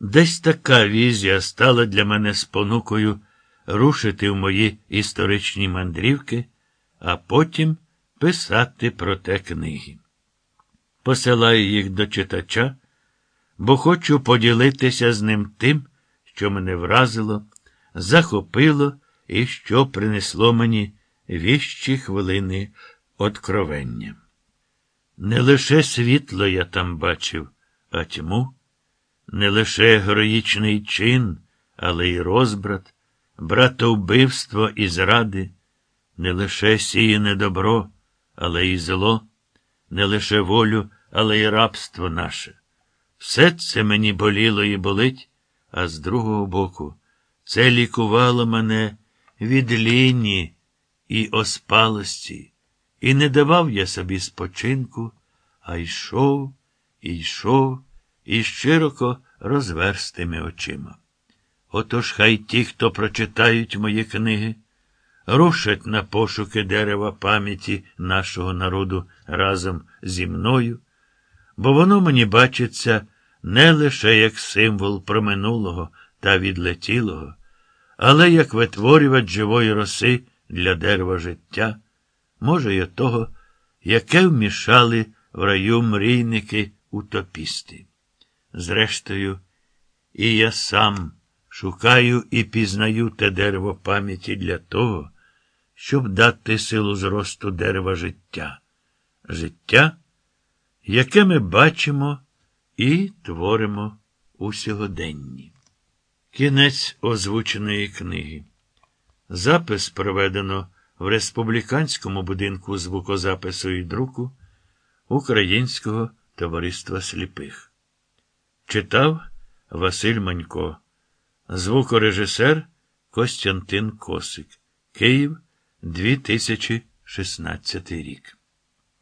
Десь така візія стала для мене спонукою рушити в мої історичні мандрівки, а потім писати про те книги. Посилаю їх до читача, бо хочу поділитися з ним тим, що мене вразило, захопило і що принесло мені віщі хвилини откровення. Не лише світло я там бачив, а тьму, не лише героїчний чин, але й розбрат, братовбивство і зради, не лише сіяне добро, але й зло, не лише волю, але й рабство наше. Все це мені боліло і болить, а з другого боку, це лікувало мене від ліні і оспалості, і не давав я собі спочинку, а йшов, і йшов, і широко розверстими очима. Отож хай ті, хто прочитають мої книги, рушать на пошуки дерева пам'яті нашого народу разом зі мною, бо воно мені бачиться не лише як символ проминулого та відлетілого, але як витворювач живої роси для дерева життя, може, й того, яке вмішали в раю мрійники утопісти. Зрештою, і я сам шукаю і пізнаю те дерево пам'яті для того, щоб дати силу зросту дерева життя. Життя, яке ми бачимо і творимо у сьогоденні. Кінець озвученої книги. Запис проведено в Республіканському будинку звукозапису і друку Українського товариства сліпих. Читав Василь Манько, звукорежисер Костянтин Косик, Київ, 2016 рік.